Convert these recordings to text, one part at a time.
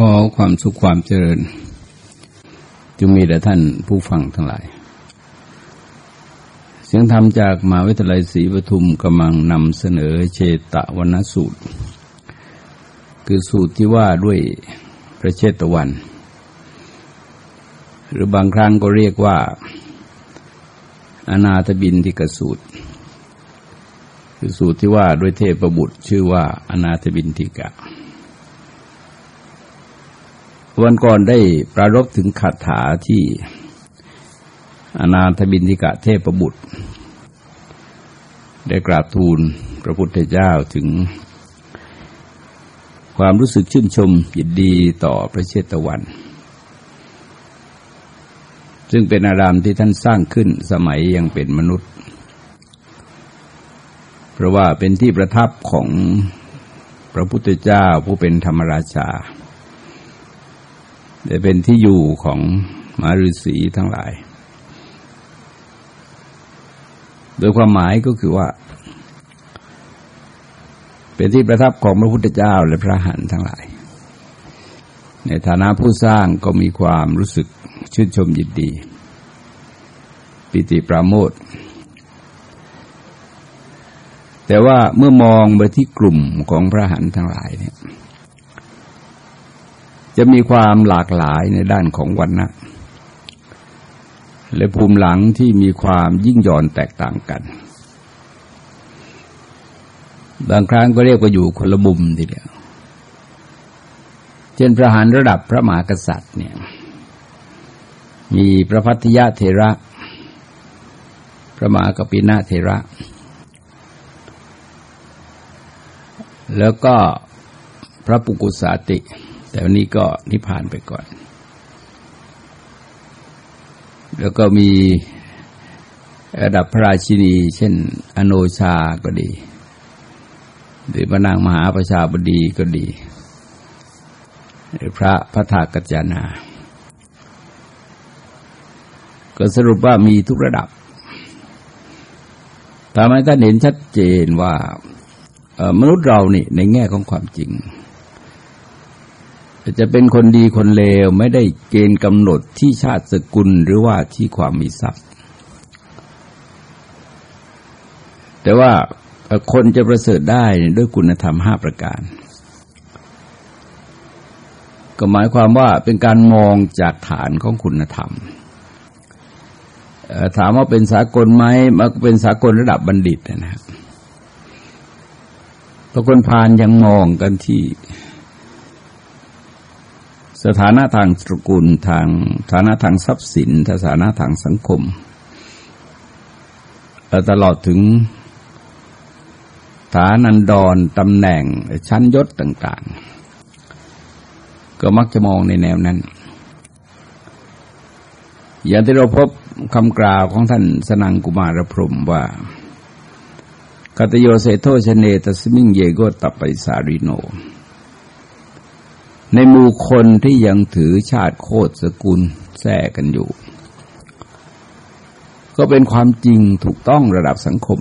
ขอความสุขความเจริญจึงมีแต่ท่านผู้ฟังทั้งหลาย เสียงธรรมจากมหาวิทยาลัยศรีปทุมกำลังนำเสนอเชตะวันสูตร คือสูตรที่ว่าด้วยพระเชตวัน หรือบางครั้งก็เรียกว่า อนาถบินทิกสูตร คือสูตรที่ว่าด้วยเทพบุตรชื่อว่าอนาถบินทิกะ วันก่อนได้ปรารบถึงคาถาที่อนาถบินทิกะเทพบุตร ได้กราบทูลพระพุทธเจ้าถึง ความรู้สึกชื่นชมยินดีต่อพระเชตวัน ซึ่งเป็นอารามที่ท่านสร้างขึ้นสมัยยังเป็นมนุษย์ เพราะว่าเป็นที่ประทับของพระพุทธเจ้าผู้เป็นธรรมราชา ได้เป็นที่อยู่ของมาฤาษีทั้งหลาย โดยความหมายก็คือว่า เป็นที่ประทับของพระพุทธเจ้าและพระหันทั้งหลาย ในฐานะผู้สร้างก็มีความรู้สึกชื่นชมยินดี ปิติปราโมทแต่ว่าเมื่อมองไปที่กลุ่มของพระหันทั้งหลายเนี่ย จะมีความหลากหลายในด้านของวันนะและภูมิหลังที่มีความยิ่งย่อนแตกต่างกัน บางครั้งก็เรียกว่าอยู่คนละมุมทีเดียว เช่นพระหานระดับพระมหากษัตริย์เนี่ย มีพระพัทยาเทระ พระมหากปินาเทระ แล้วก็พระปุกุสาติ แต่วันนี้ก็นิพพานไปก่อน แล้วก็มีระดับพระราชินี เช่น อโนชาก็ดี หรือพระนางมหาประชาบดีก็ดี หรือพระพระธากัจจานา ก็สรุปว่ามีทุกระดับทำให้ท่านเห็นชัดเจนว่ามนุษย์เรานี่ในแง่ของความจริง จะเป็นคนดีคนเลวไม่ได้เกณฑ์กำหนดที่ชาติสกุลหรือว่าที่ความมีทรัพย์ แต่ว่าคนจะประเสริฐได้ด้วยคุณธรรมห้าประการ ก็หมายความว่าเป็นการมองจากฐานของคุณธรรม ถามว่าเป็นสากลไหมมันเป็นสากลระดับบัณฑิตนะครับพระคนพานยังมองกันที่ สถานะทางตระกูลทางฐานะทางทรัพย์สินฐานะทางสังคม ตลอดถึงฐานันดรตำแหน่งชั้นยศต่าง ๆ ก็มักจะมองในแนวนั้น อย่างที่เราพบคำกล่าวของท่านสนังกุมารพรมว่าคตโยเซโทชเนตสมิงเยโกตัปปิสาริโน ในหมู่คนที่ยังถือชาติโคตรสกุลแท้กันอยู่ ก็เป็นความจริงถูกต้องระดับสังคม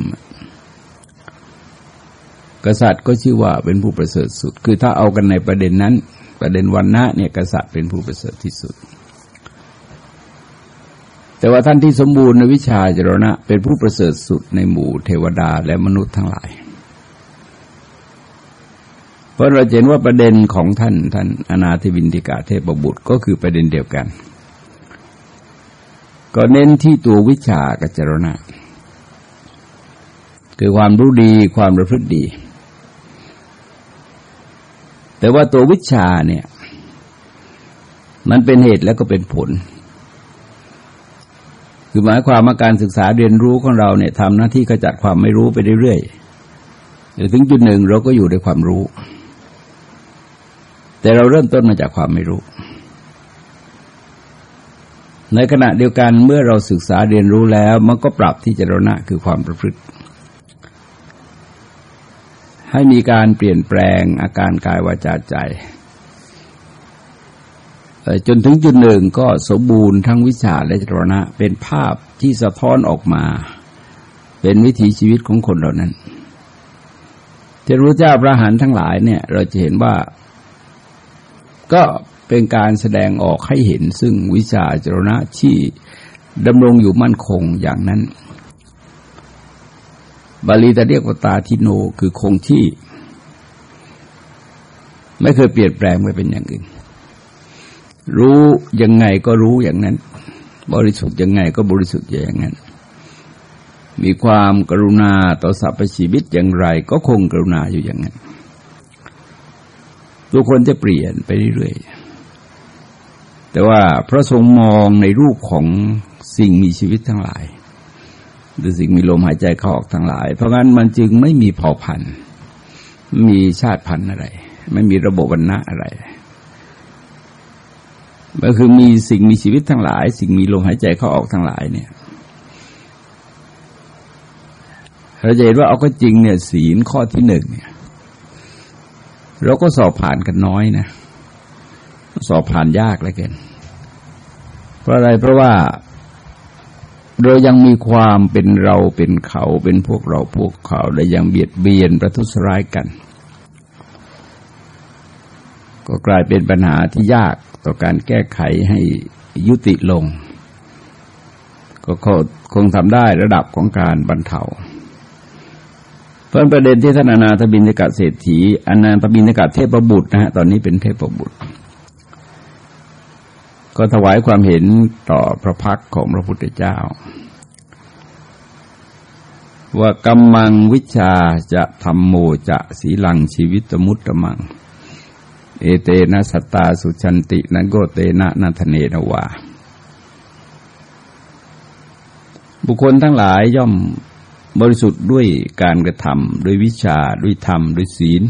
กษัตริย์ก็ชื่อว่าเป็นผู้ประเสริฐสุด คือถ้าเอากันในประเด็นนั้น ประเด็นวันนะเนี่ยกษัตริย์เป็นผู้ประเสริฐที่สุด แต่ว่าท่านที่สมบูรณ์ในวิชาจรณะ เป็นผู้ประเสริฐสุดในหมู่เทวดาและมนุษย์ทั้งหลาย เพราะเราเห็นว่าประเด็นของท่านท่านอนาธิบินติกาเทพบุตรก็คือประเด็นเดียวกัน ก็เน้นที่ตัววิชากัจรณะ คือความรู้ดีความประพฤติดี แต่ว่าตัววิชาเนี่ย มันเป็นเหตุแล้วก็เป็นผล คือหมายความว่าการศึกษาเรียนรู้ของเราเนี่ยทำหน้าที่กระจัดความไม่รู้ไปเรื่อยๆถึงจุดหนึ่งเราก็อยู่ในความรู้ แต่เราเริ่มต้นมาจากความไม่รู้ ในขณะเดียวกันเมื่อเราศึกษาเรียนรู้แล้ว มันก็ปรับที่เจรณะคือความประพฤติ ให้มีการเปลี่ยนแปลงอาการกายวาจาใจจนถึงจุดหนึ่งก็สมบูรณ์ทั้งวิชาและจรณะ เป็นภาพที่สะท้อนออกมา เป็นวิถีชีวิตของคนเหล่านั้นที่รู้เจ้าพระหันทั้งหลายเนี่ย เราจะเห็นว่า ก็เป็นการแสดงออกให้เห็นซึ่งวิชาจรณะที่ดำรงอยู่มั่นคงอย่างนั้น บาลีจะเรียกว่าตาทิโนคือคงที่ ไม่เคยเปลี่ยนแปลงไปเป็นอย่างอื่น รู้ยังไงก็รู้อย่างนั้น บริสุทธิ์ยังไงก็บริสุทธิ์อย่างนั้น มีความกรุณาต่อสรรพชีวิตอย่างไร ก็คงกรุณาอยู่อย่างนั้น ทุกคนจะเปลี่ยนไปเรื่อยๆ แต่ว่าพระทรงมองในรูปของสิ่งมีชีวิตทั้งหลาย หรือสิ่งมีลมหายใจเข้าออกทั้งหลาย เพราะงั้นมันจึงไม่มีเผ่าพันธุ์ มีชาติพันธุ์อะไร ไม่มีระบบวรรณะอะไรก็คือมีสิ่งมีชีวิตทั้งหลาย สิ่งมีลมหายใจเข้าออกทั้งหลายเนี่ยเราจะเห็นว่าเอาก็จริงเนี่ยศีลข้อที่หนึ่งเนี่ย เราก็สอบผ่านกันน้อยนะ สอบผ่านยากเลยเกิน เพราะอะไรเพราะว่าเรายังมีความเป็นเราเป็นเขาเป็นพวกเราพวกเขาและยังเบียดเบียนประทุษร้ายกัน ก็กลายเป็นปัญหาที่ยากต่อการแก้ไขให้ยุติลง ก็คงทำได้ระดับของการบรรเทา เพราะประเด็นที่ท่านอนาถบินกะเศรษฐีอนาถบินกะเทพบุตรนะฮะตอนนี้เป็นเทพบุตร ก็ถวายความเห็นต่อพระพักของพระพุทธเจ้า ว่ากำมังวิชาจะทำโมจะสีลังชีวิตมุตตมัง เอเตนะสตาสุชันตินโกเตนะนัทเนนวาบุคคลทั้งหลายย่อม บริสุทธิ์ด้วยการกระทำด้วยวิชาด้วยธรรมด้วยศีล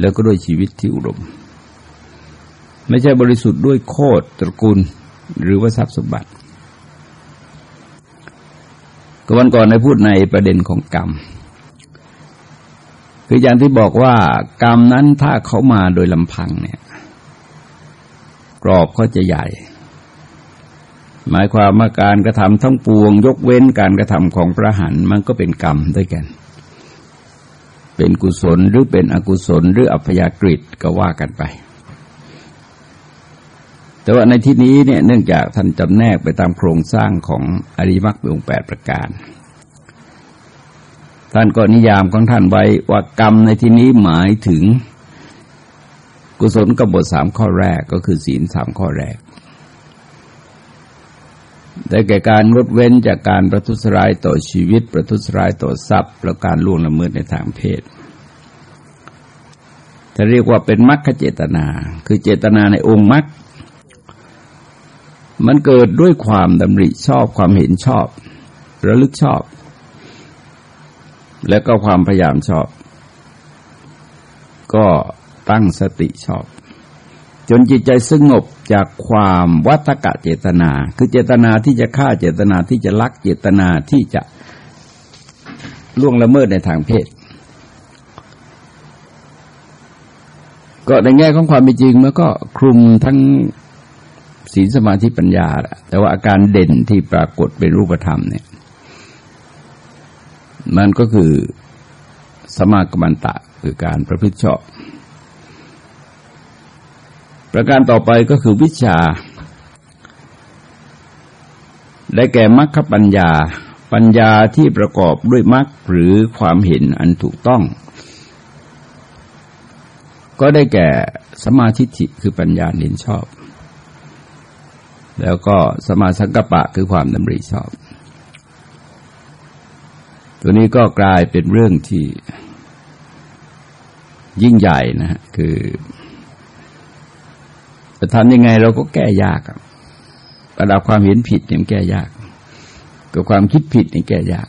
แล้วก็ด้วยชีวิตที่อุดม ไม่ใช่บริสุทธิ์ด้วยโคตรตระกูลหรือว่าทรัพย์สมบัติก็วันก่อนในพูดในประเด็นของกรรม คืออย่างที่บอกว่ากรรมนั้นถ้าเขามาโดยลำพังเนี่ยกรอบก็จะใหญ่ หมายความว่าการกระทำทั้งปวง ยกเว้นการกระทำของพระหันมันก็เป็นกรรมด้วยกัน เป็นกุศลหรือเป็นอกุศลหรืออัพยากฤิก็ว่ากันไป แต่ว่าในที่นี้เนี่ยเนื่องจากท่านจำแนกไปตามโครงสร้างของอริมักมีองแปดประการ ท่านก็นิยามของท่านไว้ว่ากรรมในที่นี้หมายถึงกุศลกบฏสามข้อแรกก็คือศีลสามข้อแรก ได้แก่การงดเว้นจากการประทุษร้ายต่อชีวิต ประทุษร้ายต่อทรัพย์ และการล่วงละเมิดในทางเพศจะเรียกว่าเป็นมรรคเจตนา คือเจตนาในองค์มรรคมันเกิดด้วยความดำริชอบความเห็นชอบ ระลึกชอบ และก็ความพยายามชอบ ก็ตั้งสติชอบ จนจิตใจสงบจากความวัตกะเจตนา คือเจตนาที่จะฆ่าเจตนาที่จะลักเจตนาที่จะล่วงละเมิดในทางเพศ ก็ในแง่ของความเป็นจริงมันก็คลุมทั้งศีลสมาธิปัญญา แต่ว่าอาการเด่นที่ปรากฏเป็นรูปธรรมเนี่ย มันก็คือสมากรรมันตะคือการประพฤติชอบ ประการต่อไปก็คือวิชา ได้แก่มรรคปัญญา ปัญญาที่ประกอบด้วยมรรคหรือความเห็นอันถูกต้อง ก็ได้แก่สมาธิิคือปัญญาเห็นชอบ แล้วก็สมาสังกปะคือความดำริชอบ ตัวนี้ก็กลายเป็นเรื่องที่ยิ่งใหญ่นะฮะคือ จะทำยังไงเราก็แก้ยากระดับความเห็นผิดเนี่ยแก้ยากกับความคิดผิดเนี่ยแก้ยาก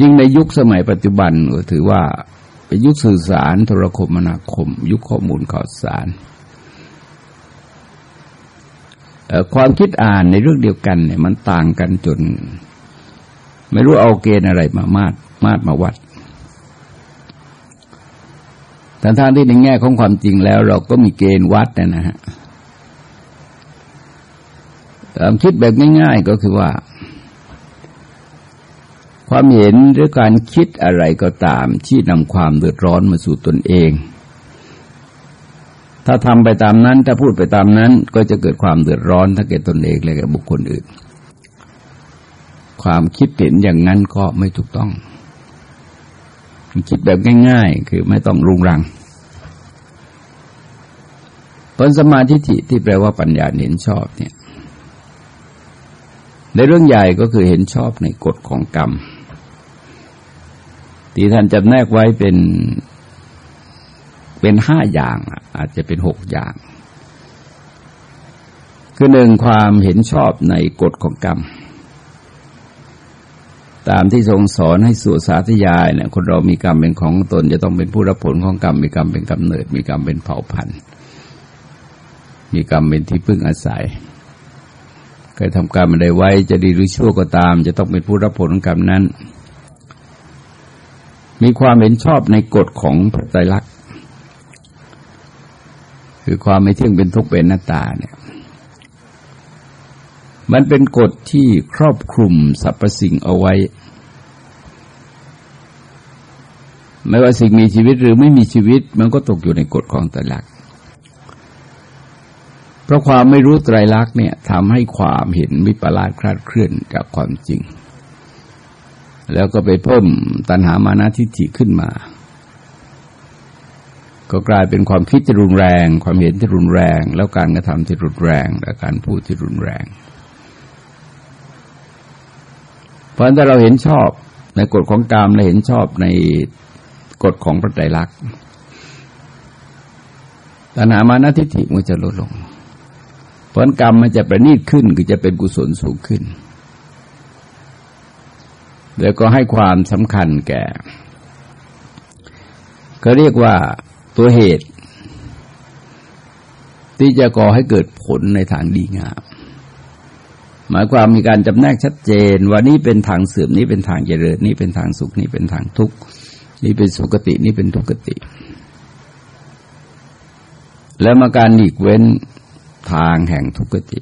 ยิ่งในยุคสมัยปัจจุบันก็ถือว่าเป็นยุคสื่อสารโทรคมนาคม ยุคข้อมูลข่าวสารความคิดอ่านในเรื่องเดียวกันเนี่ยมันต่างกันจน ไม่รู้เอาเกณฑ์อะไรมามาดมาดมาวัด แต่ทางที่ในแง่ของความจริงแล้ว เราก็มีเกณฑ์วัดนะฮะความคิดแบบง่ายๆก็คือว่า ความเห็นหรือการคิดอะไรก็ตาม ที่นำความเดือดร้อนมาสู่ตนเอง ถ้าทำไปตามนั้น ถ้าพูดไปตามนั้น ก็จะเกิดความเดือดร้อนทั้งแก่ตนเองและแก่บุคคลอื่น ความคิดเห็นอย่างนั้นก็ไม่ถูกต้อง คิดแบบง่าย ๆ คือไม่ต้องรุงรังผลสมาธิที่แปลว่าปัญญาเห็นชอบเนี่ย ในเรื่องใหญ่ก็คือเห็นชอบในกฎของกรรม ที่ท่านจำแนกไว้เป็นเป็นห้าอย่าง อาจจะเป็นหกอย่าง คือหนึ่งความเห็นชอบในกฎของกรรม ตามที่ทรงสอนให้สวดสาธยายเนี่ยคนเรามีกรรมเป็นของตน จะต้องเป็นผู้รับผลของกรรม มีกรรมเป็นกำเนิด มีกรรมเป็นเผ่าพันธุ์ มีกรรมเป็นที่พึ่งอาศัยเคยทำกรรมอะไรไว้จะดีหรือชั่วก็ตาม จะต้องเป็นผู้รับผลของกรรมนั้น มีความเห็นชอบในกฎของพระไตรลักษณ์คือความไม่เที่ยงเป็นทุกข์เป็นหน้าตาเนี่ย มันเป็นกฎที่ครอบคลุมสรรพสิ่งเอาไว้ ไม่ว่าสิ่งมีชีวิตหรือไม่มีชีวิต มันก็ตกอยู่ในกฎของไตรลักษณ์เพราะความไม่รู้ไตรลักษณ์เนี่ยทำให้ความเห็นวิปลาสคลาดเคลื่อนจากความจริง แล้วก็ไปเพิ่มตัณหามานะทิฏฐิขึ้นมาก็กลายเป็นความคิดที่รุนแรง ความเห็นที่รุนแรง แล้วการกระทำที่รุนแรง และการพูดที่รุนแรง เพราะถ้าเราเห็นชอบในกฎของกรรมและเห็นชอบในกฎของพระไตรลักษณ์ตัณหามานะทิฏฐิมันจะลดลง ผลกรรมมันจะประณีตขึ้นคือจะเป็นกุศลสูงขึ้น แล้วก็ให้ความสำคัญแก่ ก็เรียกว่าตัวเหตุ ที่จะก่อให้เกิดผลในทางดีงาม หมายความมีการจำแนกชัดเจน ว่านี่เป็นทางเสื่อมนี่เป็นทางเจริญนี่เป็นทางสุขนี่เป็นทางทุกข์นี่เป็นสุขตินี่เป็นทุกขติ แล้วมาการหลีกเว้นทางแห่งทุกขติ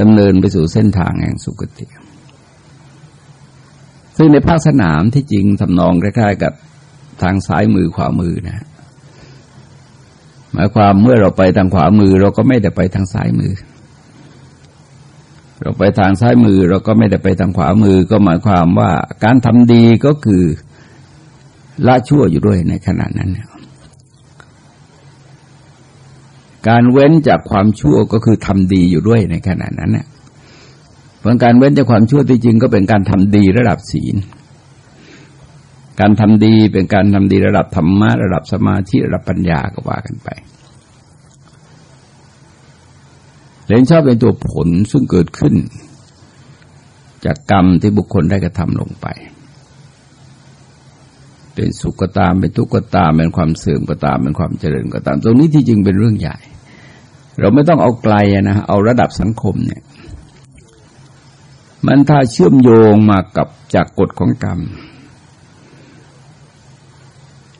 ดำเนินไปสู่เส้นทางแห่งสุขติ ซึ่งในภาคสนามที่จริงทำนองคล้ายๆกับทางซ้ายมือขวามือนะ หมายความเมื่อเราไปทางขวามือ เราก็ไม่ได้ไปทางซ้ายมือ เราไปทางซ้ายมือเราก็ไม่ได้ไปทางขวามือก็หมายความว่าการทำดีก็คือละชั่วอยู่ด้วยในขณะนั้น การเว้นจากความชั่วก็คือทำดีอยู่ด้วยในขณะนั้นเนี่ยเพราะการเว้นจากความชั่วที่จริงก็เป็นการทำดีระดับศีล การทำดีเป็นการทำดีระดับธรรมะระดับสมาธิระดับปัญญาก็ว่ากันไป เรียนชอบเป็นตัวผลซึ่งเกิดขึ้น จากกรรมที่บุคคลได้กระทำลงไป เป็นสุขก็ตามเป็นทุกข์ก็ตามเป็นความเสื่อมก็ตามเป็นความเจริญก็ตาม ตรงนี้ที่จริงเป็นเรื่องใหญ่ เราไม่ต้องเอาไกลนะเอาระดับสังคมเนี่ย มันถ้าเชื่อมโยงมากับจากกฎของกรรม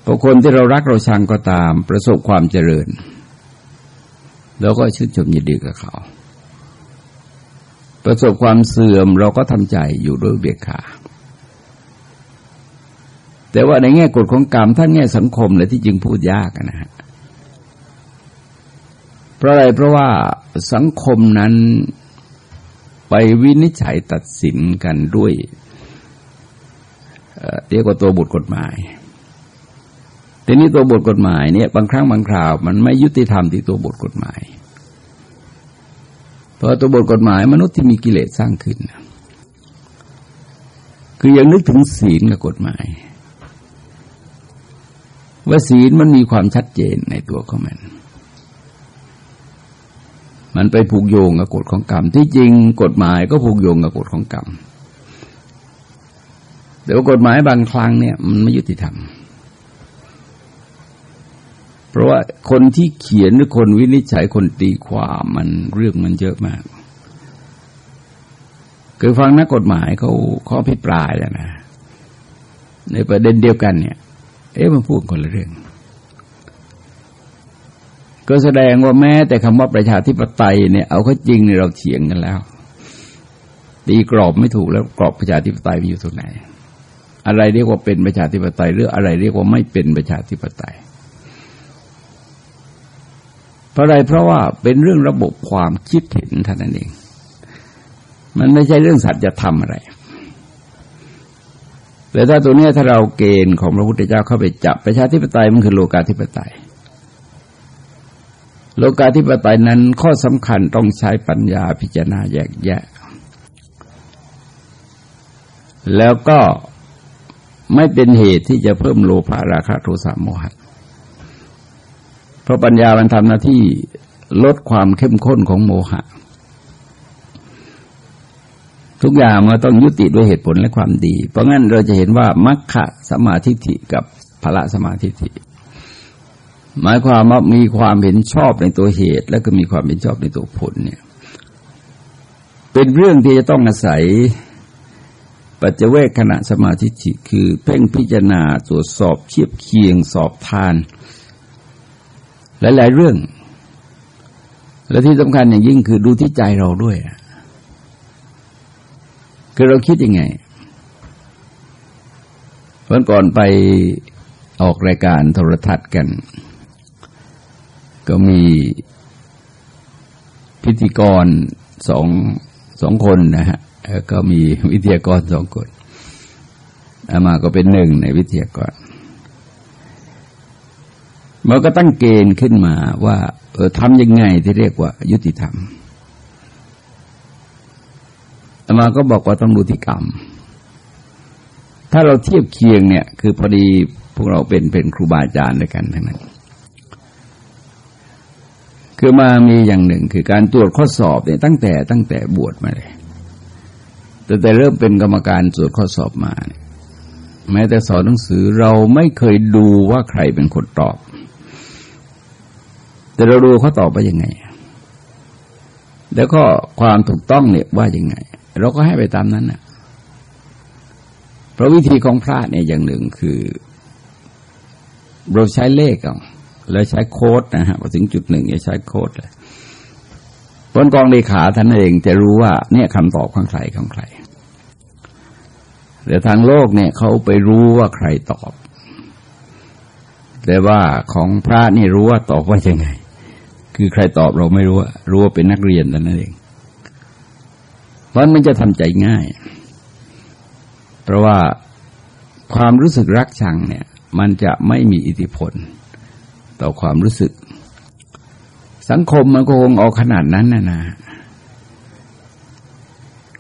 พอคนที่เรารักเราชังก็ตาม ประสบความเจริญ เราก็ชื่นชมยินดีกับเขา ประสบความเสื่อมเราก็ทำใจอยู่ด้วยเบียดขาแต่ว่าในแง่กฎของกรรมท่านแง่สังคมเลยที่จริงพูดยากนะฮะเพราะอะไรเพราะว่าสังคมนั้นไปวินิจฉัยตัดสินกันด้วยเรียกว่าตัวบทกฎหมาย ทีนี้ตัวบทกฎหมายเนี่ยบางครั้งบางคราว มันไม่ยุติธรรมที่ตัวบทกฎหมาย เพราะตัวบทกฎหมายมนุษย์ที่มีกิเลสสร้างขึ้น คือยังนึกถึงศีลกับกฎหมาย ว่าศีลมันมีความชัดเจนในตัวของมัน มันไปผูกโยงกับกฎของกรรม ที่จริงกฎหมายก็ผูกโยงกับกฎของกรรมแต่ว่ากฎหมายบางครั้งเนี่ยมันไม่ยุติธรรม ราะว่าคนที่เขียนหรือคนวินิจฉัยคนตีความมันเรื่องมันเยอะมาก คือฟังนักกฎหมายเขาเขาพิปรายนะ ในประเด็นเดียวกันเนี่ย เอ๊ะมันพูดคนละเรื่อง ก็แสดงว่าแม้แต่คำว่าประชาธิปไตยเนี่ย เอาเข้าจริงเนี่ยเราเถียงกันแล้ว ตีกรอบไม่ถูกแล้วกรอบประชาธิปไตยมันอยู่ตรงไหน อะไรเรียกว่าเป็นประชาธิปไตยหรืออะไรเรียกว่าไม่เป็นประชาธิปไตย ราะอะไรเพราะว่าเป็นเรื่องระบบความคิดเห็นท่านั้นเอง มันไม่ใช่เรื่องสัจธรรมอะไร แต่ถ้าตัวนี้ถ้าเราเกณฑ์ของพระพุทธเจ้าเข้าไปจับประชาธิปไตยมันคือโลกาธิปไตย โลกาธิปไตยนั้นข้อสำคัญต้องใช้ปัญญาพิจารณาแยกแยะ แล้วก็ไม่เป็นเหตุที่จะเพิ่มโลภะราคะโทสะโมหะเพราะปัญญามันทำหน้าที่ลดความเข้มข้นของโมหะ ทุกอย่างมันต้องยุติด้วยเหตุผลและความดี เพราะงั้นเราจะเห็นว่ามัคคะสมาธิิกับพละสมาธิิหมายความว่ามีความเห็นชอบในตัวเหตุ และก็มีความเห็นชอบในตัวผลเนี่ยเป็นเรื่องที่จะต้องอาศัยปัจเจเวกขณะสมาธิิคือเพ่งพิจารณาตรวจสอบเทียบเคียงสอบทาน หลาย ๆ เรื่อง และที่สำคัญอย่างยิ่งคือดูที่ใจเราด้วยคือเราคิดยังไงวันก่อนไปออกรายการโทรทัศน์กัน ก็มีพิธีกรสองสองคนนะฮะก็มีวิทยากรสองคนอามาก็เป็นหนึ่งในวิทยากร มันก็ตั้งเกณฑ์ขึ้นมาว่าเออทำยังไงที่เรียกว่า ยุติธรรมอามาก็บอกว่าต้องดูที่กรรม ถ้าเราเทียบเคียงเนี่ย คือพอดีพวกเราเป็นเป็นครูบาอาจารย์ด้วยกันทั้งนั้นคือมามีอย่างหนึ่งคือการตรวจข้อสอบเนี่ยตั้งแต่ตั้งแต่บวชมาเลยแต่แต่เริ่มเป็นกรรมการตรวจข้อสอบมาเนี่ยแม้แต่สอนหนังสือเราไม่เคยดูว่าใครเป็นคนตอบ แต่เราดูเขาตอบว่ายังไง แล้วก็ความถูกต้องเนี่ยว่ายังไง เราก็ให้ไปตามนั้นนะเพราะวิธีของพระเนี่ยอย่างหนึ่งคือ เราใช้เลขเอาแล้วใช้โค้ดนะฮะพอถึงจุดหนึ่งจะใช้โค้ดเลยบนกองเลขาท่านเองจะรู้ว่า เนี่ยคำตอบของใครของใครแต่ทางโลกเนี่ยเขาไปรู้ว่าใครตอบ แต่ว่าของพระนี่รู้ว่าตอบว่ายังไง คือใครตอบเราไม่รู้ว่ารู้ว่าเป็นนักเรียนแต่นั่นเองเพราะมันจะทำใจง่าย เพราะว่าความรู้สึกรักชังเนี่ย มันจะไม่มีอิทธิพล ต่อความรู้สึก สังคมมันก็คงออกขนาดนั้นนะนะ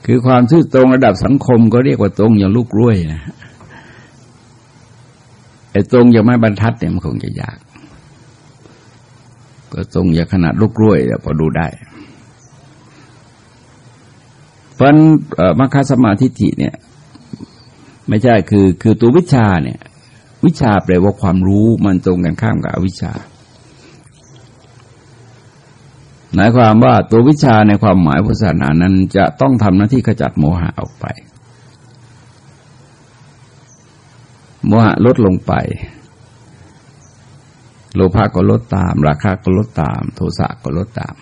คือความซื่อตรงระดับสังคมก็เรียกว่าตรงอย่างลูกร้วยนะไอ้ตรงอย่างไม่บรรทัดเนี่ยมันคงจะยาก ก็ทรงอย่าขนาดลูกกล้วยพอดูได้ เพราะมัคคสมาธิิเนี่ย ไม่ใช่คือคือตัววิชาเนี่ย วิชาแปลว่าความรู้มันตรงกันข้ามกับอวิชาหมายความว่าตัววิชาในความหมายพุทธศาสนานั้น จะต้องทำหน้าที่ขจัดโมหะออกไป โมหะลดลงไป โลภะก็ลดตาม ราคะก็ลดตาม โทสะก็ลดตาม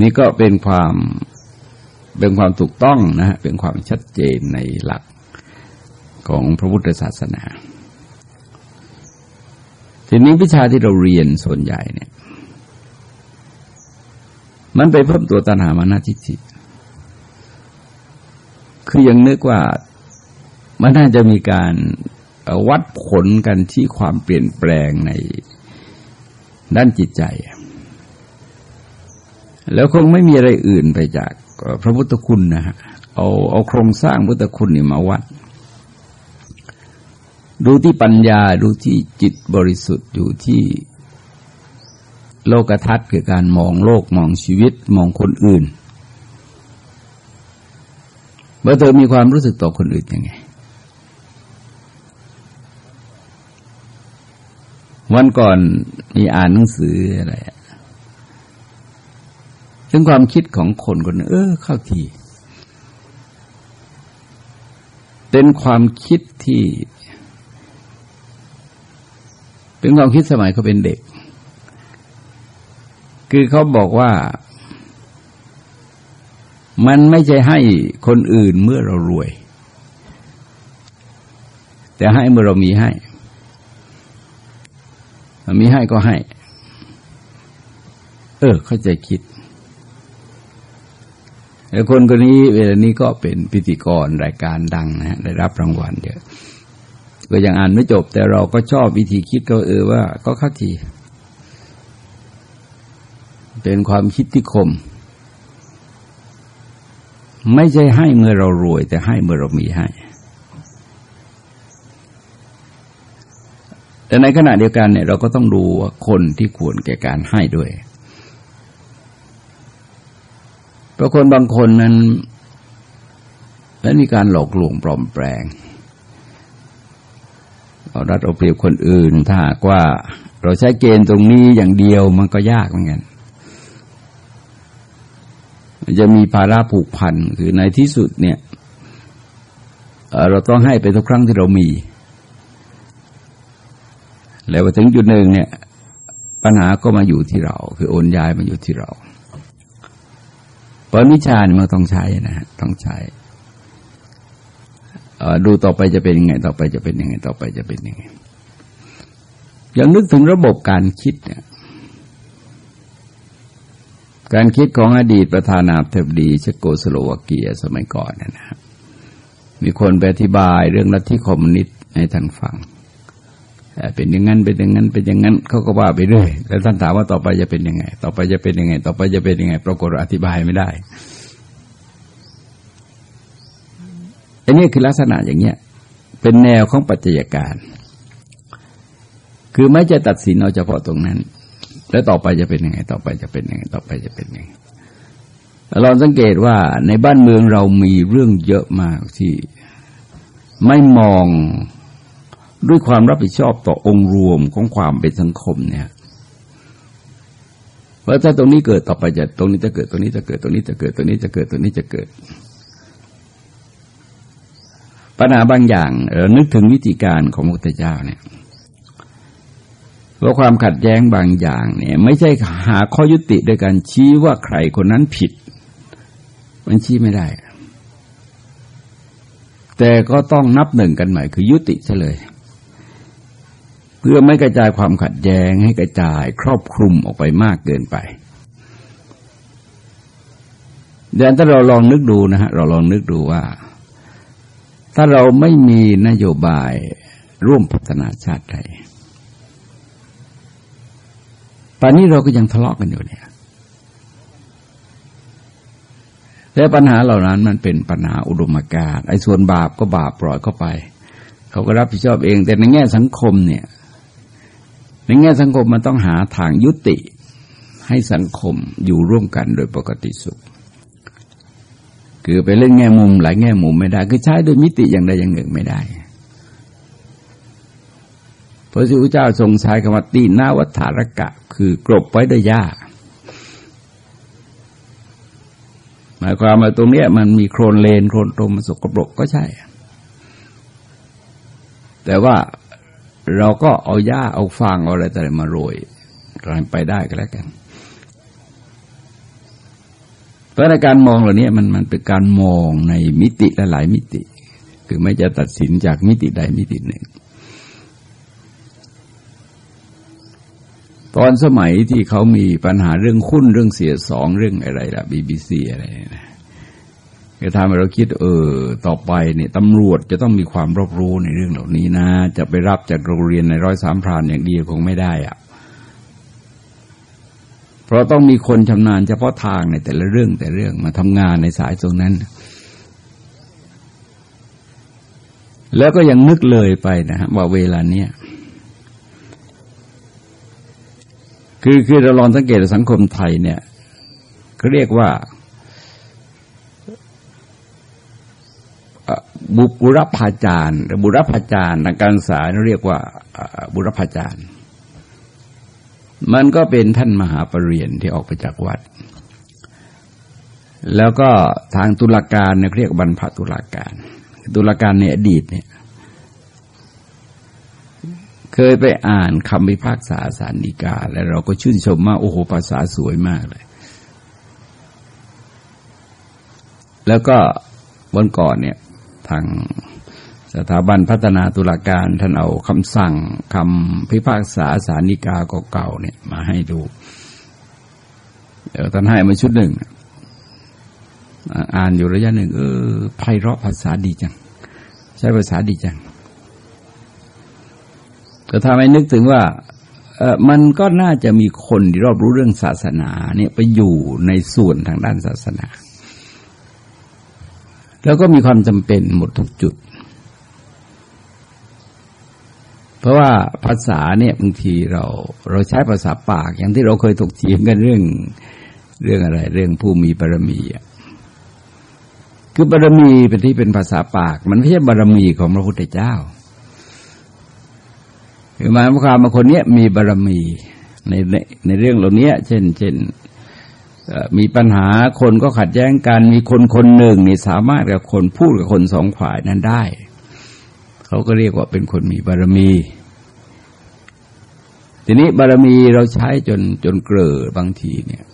นี่ก็เป็นความเป็นความถูกต้องนะฮะเป็นความชัดเจนในหลักของพระพุทธศาสนา ทีนี้วิชาที่เราเรียนส่วนใหญ่เนี่ย มันไปเพิ่มตัวตัณหามานาทิฏฐิคือยังนึกว่ามันน่าจะมีการ วัดผลกันที่ความเปลี่ยนแปลงในด้านจิตใจ แล้วคงไม่มีอะไรอื่นไปจากพระพุทธคุณนะฮะเอาเอาโครงสร้างพุทธคุณนี่มาวัด ดูที่ปัญญาดูที่จิตบริสุทธิ์อยู่ที่โลกทัศน์คือการมองโลกมองชีวิตมองคนอื่น เมื่อเธอมีความรู้สึกต่อคนอื่นยังไง วันก่อนมีอ่านหนังสืออะไรซึ่งความคิดของคนคนนึงเออ เข้าทีเป็นความคิดที่ เป็นความคิดสมัยเขาเป็นเด็ก คือเขาบอกว่า มันไม่ใช่ให้คนอื่นเมื่อเรารวย แต่ให้เมื่อเรามีให้ มีให้ก็ให้ เออ เข้าใจคิดแล้วคนคนนี้เวลานี้ก็เป็นพิธีกรรายการดังนะได้รับรางวัลเยอะก็ยังอ่านไม่จบ แต่เราก็ชอบวิธีคิดก็เออว่า ก็เข้าที เป็นความคิดที่คม ไม่ใช่ให้เมื่อเรารวย แต่ให้เมื่อเรามีให้ แต่ในขณะเดียวกันเนี่ยเราก็ต้องดูว่าคนที่ควรแก่การให้ด้วยเพราะคนบางคนนั้นและมีการหลอกลวงปลอมแปลงเอารัดเอาเปรียบคนอื่น ถ้าหากว่าเราใช้เกณฑ์ตรงนี้อย่างเดียวมันก็ยากเหมือนกันมันจะมีภาระผูกพันคือในที่สุดเนี่ยเราต้องให้ไปทุกครั้งที่เรามี แล้วถึงจุดหนึ่งเนี่ย ปัญหาก็มาอยู่ที่เรา คือโอนย้ายมาอยู่ที่เราเพราะวิชาเนี่ยมันต้องใช้นะฮะต้องใช้ดูต่อไปจะเป็นยังไง ต่อไปจะเป็นยังไง ต่อไปจะเป็นยังไงอย่างนึกถึงระบบการคิดเนี่ยการคิดของอดีตประธานาธิบดีเชโกสโลวาเกียสมัยก่อนนะฮะมีคนไปอธิบายเรื่องลัทธิคอมมิวนิสต์ให้ท่านฟัง เป็นอย่างนั้นเป็นอย่างนั้นเป็นอย่างนั้นเขาก็ว่าไปเรื่อยแล้วท่านถามว่าต่อไปจะเป็นยังไง ต่อไปจะเป็นยังไง ต่อไปจะเป็นยังไง ปรากฏอธิบายไม่ได้อันนี้คือลักษณะอย่างเนี้ยเป็นแนวของปัจจัยการ คือไม่จะตัดสินเอาเฉพาะตรงนั้น แล้วต่อไปจะเป็นยังไง ต่อไปจะเป็นยังไง ต่อไปจะเป็นยังไงเราสังเกตว่าในบ้านเมืองเรามีเรื่องเยอะมากที่ไม่มอง ด้วยความรับผิดชอบต่อองค์รวมของความเป็นสังคมเนี่ยเพราะถ้าตรงนี้เกิดต่อไปจะตรงนี้จะเกิดตรงนี้จะเกิดตรงนี้จะเกิดตรงนี้จะเกิดตรงนี้จะเกิด ปัญหาบางอย่างเรานึกถึงวิธีการของพระพุทธเจ้าเนี่ยว่าความขัดแย้งบางอย่างเนี่ย ไม่ใช่หาข้อยุติโดยการชี้ว่าใครคนนั้นผิด มันชี้ไม่ได้ แต่ก็ต้องนับหนึ่งกันใหม่คือยุติเฉลย เพื่อไม่กระจายความขัดแย้งให้กระจายครอบคลุมออกไปมากเกินไปเดี๋ยวถ้าเราลองนึกดูนะฮะเราลองนึกดูว่า ถ้าเราไม่มีนโยบายร่วมพัฒนาชาติไทยป่านนี้เราก็ยังทะเลาะกันอยู่เนี่ยแต่ปัญหาเหล่านั้นมันเป็นปัญหาอุดมการณ์ไอ้ส่วนบาปก็บาปปล่อยเข้าไป เขาก็รับผิดชอบเอง แต่ในแง่สังคมเนี่ย ในแง่สังคมมันต้องหาทางยุติให้สังคมอยู่ร่วมกันโดยปกติสุข คือไปเล่นแง่มุมหลายแง่มุมไม่ได้ คือใช้โดยมิติอย่างใดอย่างหนึ่งไม่ได้พระพุทธเจ้าทรงใช้คำว่าตีนาวัฏารกะ คือกรบไว้ด้วยหญ้าหมายความว่าตรงนี้มันมีโครนเลนโครนตมมันสกปรกก็ใช่ แต่ว่า เราก็เอาหญ้าเอาฟางเอาอะไรแต่มาโรยกันไปได้ก็แล้วกันเพราะในการมองเหล่านี้มันมันเป็นการมองในมิติหลายมิติ คือไม่จะตัดสินจากมิติใดมิติหนึ่ง ตอนสมัยที่เขามีปัญหาเรื่องคุ้นเรื่องเสียสองเรื่องอะไรล่ะบีบีซีอะไรนะ ก็ทำให้เราคิดเออต่อไปเนี่ยตำรวจจะต้องมีความรอบรู้ในเรื่องเหล่านี้นะ จะไปรับจากโรงเรียนในร้อยสามพรานอย่างเดียวคงไม่ได้อะเพราะต้องมีคนชำนาญเฉพาะทางในแต่ละเรื่องแต่เรื่องมาทำงานในสายตรงนั้น แล้วก็ยังนึกเลยไปนะฮะว่าเวลาเนี้ยคือคือเราลองสังเกตสังคมไทยเนี่ยเขาเรียกว่า บุรพาจารย์บุรพาจารย์ทางการศึกษาเรียกว่าบุรพาจารย์ มันก็เป็นท่านมหาปรริญญาที่ออกไปจากวัด แล้วก็ทางตุลาการเนี่ยเรียกบรรพตุลาการ ตุลาการในอดีตเนี่ย เคยไปอ่านคำพิพากษาสารนิกา แล้วเราก็ชื่นชมมากโอ้โหภาษาสวยมากเลย แล้วก็วันก่อนเนี่ย ทางสถาบันพัฒนาตุลาการท่านเอาคำสั่งคำพิพากษาสานิกาเก่าๆเนี่ยมาให้ดูเดี๋ยวท่านให้มาชุดหนึ่ง อ่านอยู่ระยะหนึ่ง เออไพเราะภาษาดีจัง ใช้ภาษาดีจังแต่ถ้าไม่นึกถึงว่าเออมันก็น่าจะมีคนที่รอบรู้เรื่องศาสนาเนี่ยไปอยู่ในส่วนทางด้านศาสนา แล้วก็มีความจำเป็นหมดทุกจุด เพราะว่าภาษาเนี่ยบางทีเราเราใช้ภาษาปากอย่างที่เราเคยถกเถียงกันเรื่องเรื่องอะไร เรื่องผู้มีบารมีอะคือบารมีเป็นที่เป็นภาษาปาก มันไม่ใช่บารมีของพระพุทธเจ้าคือหมายความว่าคนเนี้ยมีบารมีในในในเรื่องเหล่านี้เช่น เช่น มีปัญหาคนก็ขัดแย้งกัน มีคนคนหนึ่งนี่สามารถกับคนพูดกับคนสองฝ่ายนั้นได้ เขาก็เรียกว่าเป็นคนมีบารมี ทีนี้บารมีเราใช้จนจนเกลือบางทีเนี่ย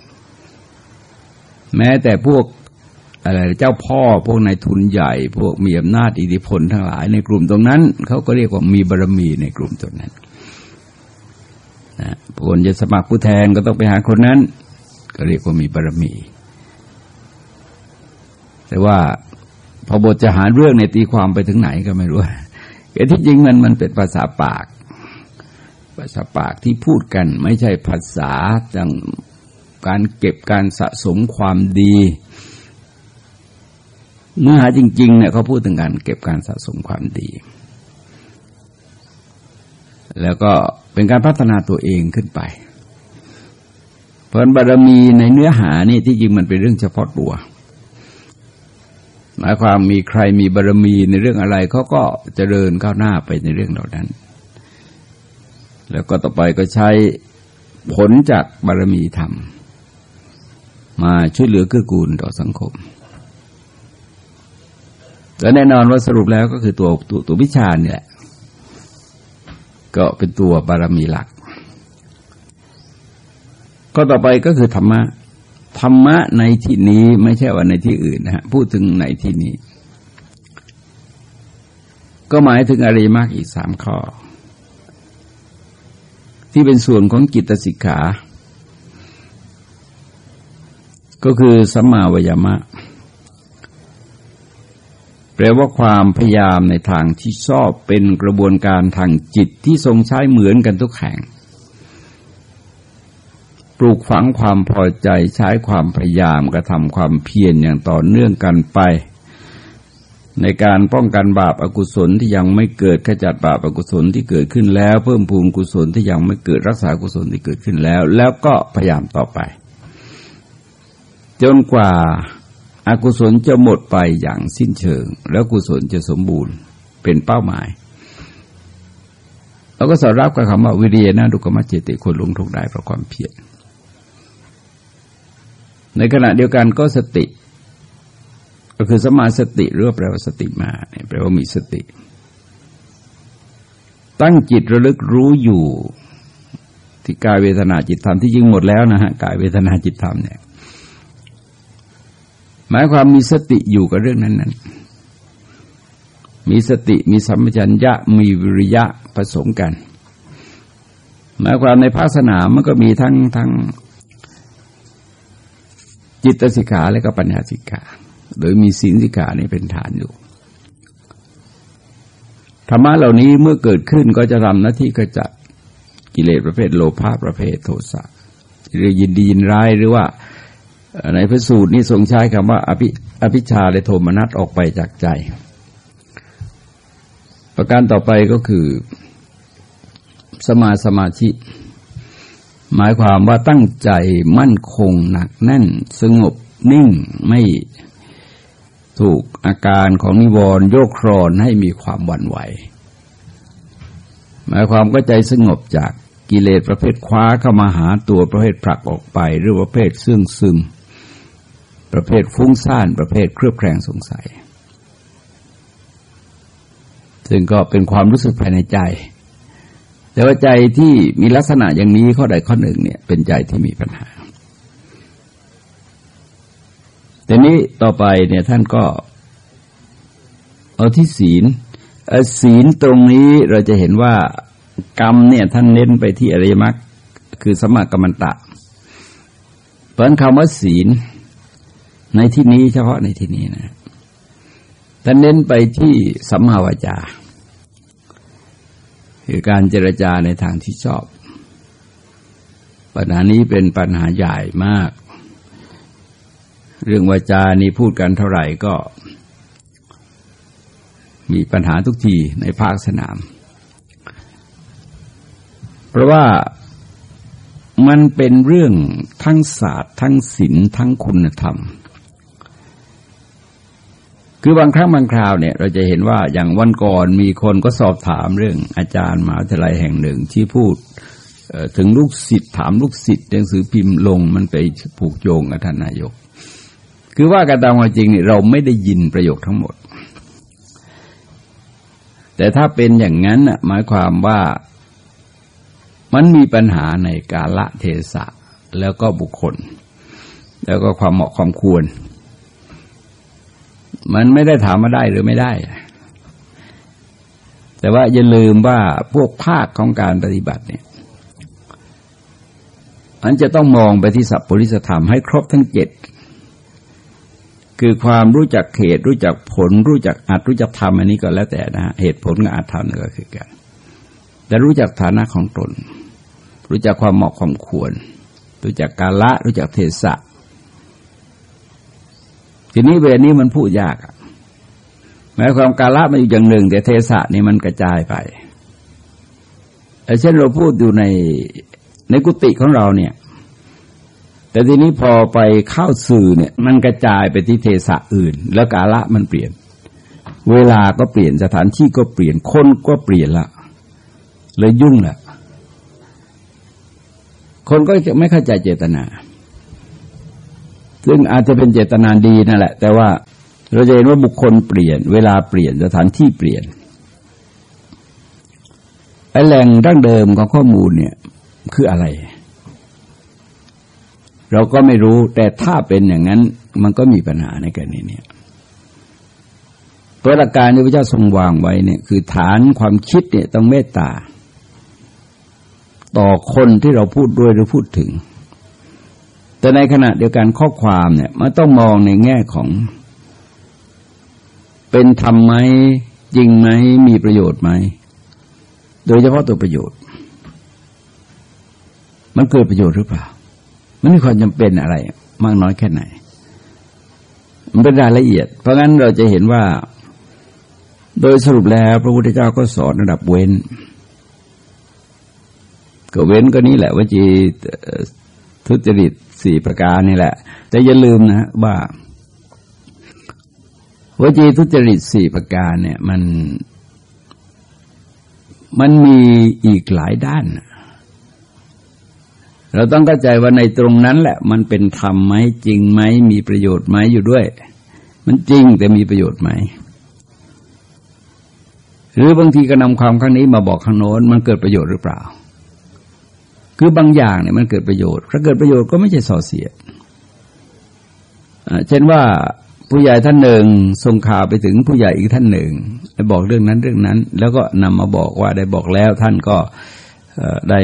แม้แต่พวกอะไรเจ้าพ่อพวกนายทุนใหญ่ พวกมีอำนาจอิทธิพลทั้งหลายในกลุ่มตรงนั้น เขาก็เรียกว่ามีบารมีในกลุ่มตรงนั้นนะคนจะสมัครผู้แทนก็ต้องไปหาคนนั้น ก็เรียกว่ามีบารมี แต่ว่าพอบทจะหาเรื่องในตีความไปถึงไหนก็ไม่รู้แต่ที่จริงมันมันเป็นภาษาปาก ภาษาปากที่พูดกันไม่ใช่ภาษาจังการเก็บการสะสมความดีเนื้อหาจริงๆเนี่ยเขาพูดถึงการเก็บการสะสมความดี แล้วก็เป็นการพัฒนาตัวเองขึ้นไป พราะบารมีในเนื้อหานี่ที่จริงมันเป็นเรื่องเฉพาะตัว หมายความมีใครมีบารมีในเรื่องอะไรเขาก็เจริญก้าวหน้าไปในเรื่องเหล่านั้น แล้วก็ต่อไปก็ใช้ผลจากบารมีธรรม มาช่วยเหลือเกื้อกูลต่อสังคมและแน่นอนว่าสรุปแล้วก็คือตัวตัวตัววิชาเนี่ยก็เป็นตัวบารมีหลัก ก็ต่อไปก็คือธรรมะ ธรรมะในที่นี้ไม่ใช่ว่าในที่อื่นนะฮะพูดถึงในที่นี้ ก็หมายถึงอริยมรรคอีกสามข้อ ที่เป็นส่วนของกิตสิกขา ก็คือสัมมาวยามะ แปลว่าความพยายามในทางที่ชอบเป็นกระบวนการทางจิตที่ทรงใช้เหมือนกันทุกแห่ง ลูกฝังความพอใจใช้ความพยายามกระทำความเพียรอย่างต่อเนื่องกันไป ในการป้องกันบาปอากุศลที่ยังไม่เกิดขจัดบาปอากุศลที่เกิดขึ้นแล้ว เพิ่มพูนกุศลที่ยังไม่เกิดรักษากุศลที่เกิดขึ้นแล้ว แล้วก็พยายามต่อไป จนกว่าอากุศลจะหมดไปอย่างสิ้นเชิง แล้วกุศลจะสมบูรณ์เป็นเป้าหมายเราก็สอดรับกับคำว่าวิริยนะดุกมัจเจติคนลงทุกได้เพราะความเพียร ในขณะเดียวกันก็สติ ก็คือสมาสติหรือแปลว่าสติมาแปลว่ามีสติ ตั้งจิตระลึกรู้อยู่ที่กายเวทนาจิตธรรมที่ยิงหมดแล้วนะฮะกายเวทนาจิตธรรมเนี่ยหมายความมีสติอยู่กับเรื่องนั้นนั้นมีสติมีสัมปชัญญะมีวิริยะผสมกันหมายความในภาคสนามมันก็มีทั้งทั้ง จิตสิกขาและก็ปัญญาสิกขาโดยมีศีลสิกขานี่เป็นฐานอยู่ธรรมะเหล่านี้เมื่อเกิดขึ้นก็จะทำหน้าที่กระจัดกิเลสประเภทโลภะประเภทโทสะหรือยินดียินร้ายหรือว่าในพระสูตรนี้ทรงใช้คำว่า อภิอภิชาและโทมนัสออกไปจากใจ ประการต่อไปก็คือ สมาสมาธิ หมายความว่าตั้งใจมั่นคงหนักแน่นสงบนิ่งไม่ถูกอาการของนิวรณ์โยกครอนให้มีความหวั่นไหว หมายความก็ใจสงบจากกิเลสประเภทคว้าเข้ามาหาตัวประเภทผลักออกไป หรือประเภทซึ่งซึม ประเภทฟุ้งซ่านประเภทเครือบแคลงสงสัย ซึ่งก็เป็นความรู้สึกภายในใจ แต่ว่าใจที่มีลักษณะอย่างนี้ข้อใดข้อหนึ่งเนี่ย เป็นใจที่มีปัญหาแต่นี้ต่อไปเนี่ยท่านก็ เอาที่ศีลศีลตรงนี้เราจะเห็นว่ากรรมเนี่ยท่านเน้นไปที่อริยมรรคคือสมากรรมันตะ เพราะคำว่าศีลในที่นี้เฉพาะในที่นี้นะท่านเน้นไปที่สัมมาวจา คือการเจรจาในทางที่ชอบ ปัญหานี้เป็นปัญหาใหญ่มาก เรื่องวาจานี้พูดกันเท่าไหร่ก็ มีปัญหาทุกทีในภาคสนาม เพราะว่ามันเป็นเรื่องทั้งศาสตร์ ทั้งศิลป์ทั้งคุณธรรม คือบางครั้งบางคราวเนี่ยเราจะเห็นว่าอย่างวันก่อนมีคนก็สอบถามเรื่องอาจารย์มหาวิทยาลัยแห่งหนึ่งที่พูดถึงลูกศิษย์ถามลูกศิษย์หนังสือพิมพ์ลงมันไปผูกโยงกับท่านนายก คือว่ากันตามความจริงเนี่ยเราไม่ได้ยินประโยคทั้งหมด แต่ถ้าเป็นอย่างนั้นหมายความว่ามันมีปัญหาในกาละเทศะแล้วก็บุคคล แล้วก็ความเหมาะความควร มันไม่ได้ถามมาได้หรือไม่ได้ แต่ว่าอย่าลืมว่าพวกภาคของการปฏิบัติเนี่ยมันจะต้องมองไปที่สัพพุริสธรรมให้ครบทั้งเจ็ดคือความรู้จักเหตุรู้จักผล รู้จักอัดรู้จักทำอันนี้ก็แล้วแต่นะเหตุผลกับอัดทำนี่ก็คือกัน แต่รู้จักฐานะของตน รู้จักความเหมาะความควร รู้จักกาละ รู้จักเทศะ ทีนี้เวรนี้มันพูดยากอะหมายความกาละมันอยู่อย่างหนึ่ง แต่เทศะนี่มันกระจายไปเช่นเราพูดอยู่ในในกุฏิของเราเนี่ย แต่ทีนี้พอไปเข้าสื่อเนี่ย มันกระจายไปที่เทศะอื่น แล้วกาละมันเปลี่ยน เวลาก็เปลี่ยนสถานที่ก็เปลี่ยนคนก็เปลี่ยนละเลยยุ่งแหละคนก็จะไม่เข้าใจเจตนา ซึ่งอาจจะเป็นเจตนาดีนั่นแหละ แต่ว่าเราจะเห็นว่าบุคคลเปลี่ยน เวลาเปลี่ยนสถานที่เปลี่ยนไอ้แหล่งดั้งเดิมของข้อมูลเนี่ยคืออะไร เราก็ไม่รู้แต่ถ้าเป็นอย่างนั้น มันก็มีปัญหาในกรณีนี้เพราะหลักการที่พระเจ้าทรงวางไว้เนี่ย คือฐานความคิดเนี่ยต้องเมตตา ต่อคนที่เราพูดด้วยหรือพูดถึง แต่ในขณะเดียวกันข้อความเนี่ยมันต้องมองในแง่ของ เป็นธรรมไหมจริงไหมมีประโยชน์ไหม โดยเฉพาะตัวประโยชน์ มันเกิดประโยชน์หรือเปล่า มันมีความจำเป็นอะไร มากน้อยแค่ไหน มันเป็นรายละเอียด เพราะงั้นเราจะเห็นว่า โดยสรุปแล้วพระพุทธเจ้าก็สอนระดับเว้นก็เว้นก็นี่แหละว่าจีทุจริต สี่ประการนี่แหละ แต่อย่าลืมนะว่าวจีทุจริตสี่ประการเนี่ยมัน มันมีอีกหลายด้าน เราต้องเข้าใจว่าในตรงนั้นแหละ มันเป็นธรรมไหมจริงไหมมีประโยชน์ไหมอยู่ด้วย มันจริงแต่มีประโยชน์ไหมหรือบางทีก็นำความข้างนี้มาบอกข้างโน้นมันเกิดประโยชน์หรือเปล่า คือบางอย่างเนี่ยมันเกิดประโยชน์ถ้าเกิดประโยชน์ก็ไม่ใช่ส่อเสียดเช่นว่าผู้ใหญ่ท่านหนึ่งส่งข่าวไปถึงผู้ใหญ่อีกท่านหนึ่งไปบอกเรื่องนั้นเรื่องนั้น แล้วก็นำมาบอกว่าได้บอกแล้วท่านก็ได้